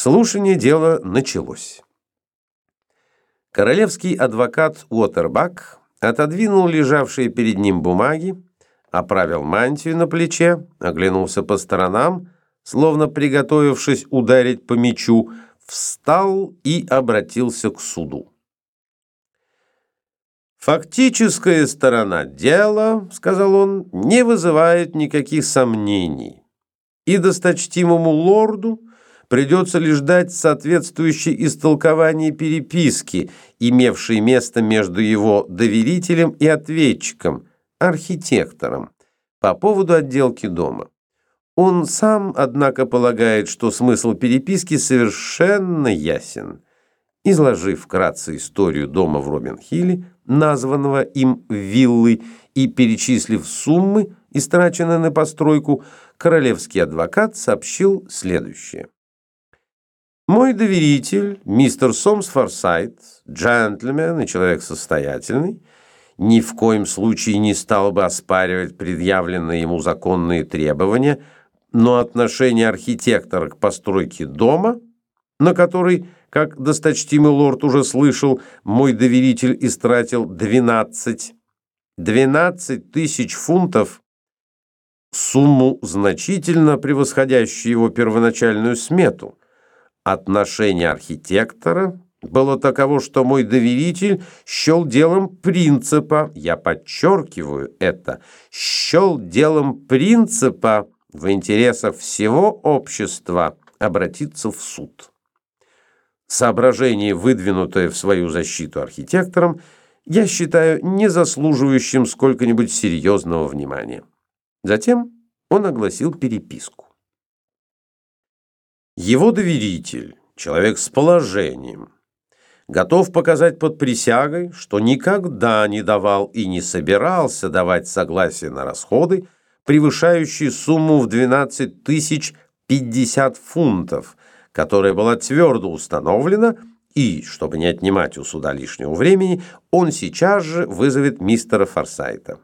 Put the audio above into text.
Слушание дела началось. Королевский адвокат Уотербак отодвинул лежавшие перед ним бумаги, оправил мантию на плече, оглянулся по сторонам, словно приготовившись ударить по мячу, встал и обратился к суду. «Фактическая сторона дела, — сказал он, — не вызывает никаких сомнений, и досточтимому лорду — придется лишь дать соответствующее истолкование переписки, имевшей место между его доверителем и ответчиком, архитектором, по поводу отделки дома. Он сам, однако, полагает, что смысл переписки совершенно ясен. Изложив вкратце историю дома в Робин-Хилле, названного им виллой, и перечислив суммы, истраченные на постройку, королевский адвокат сообщил следующее. Мой доверитель, мистер Сомс Форсайт, джентльмен и человек состоятельный, ни в коем случае не стал бы оспаривать предъявленные ему законные требования, но отношение архитектора к постройке дома, на который, как досточтимый лорд уже слышал, мой доверитель истратил 12, 12 тысяч фунтов, сумму значительно превосходящую его первоначальную смету, Отношение архитектора было таково, что мой доверитель счел делом принципа, я подчеркиваю это, счел делом принципа в интересах всего общества обратиться в суд. Соображение, выдвинутое в свою защиту архитектором, я считаю не заслуживающим сколько-нибудь серьезного внимания. Затем он огласил переписку. Его доверитель, человек с положением, готов показать под присягой, что никогда не давал и не собирался давать согласие на расходы, превышающие сумму в 12 тысяч 50 фунтов, которая была твердо установлена, и, чтобы не отнимать у суда лишнего времени, он сейчас же вызовет мистера Форсайта.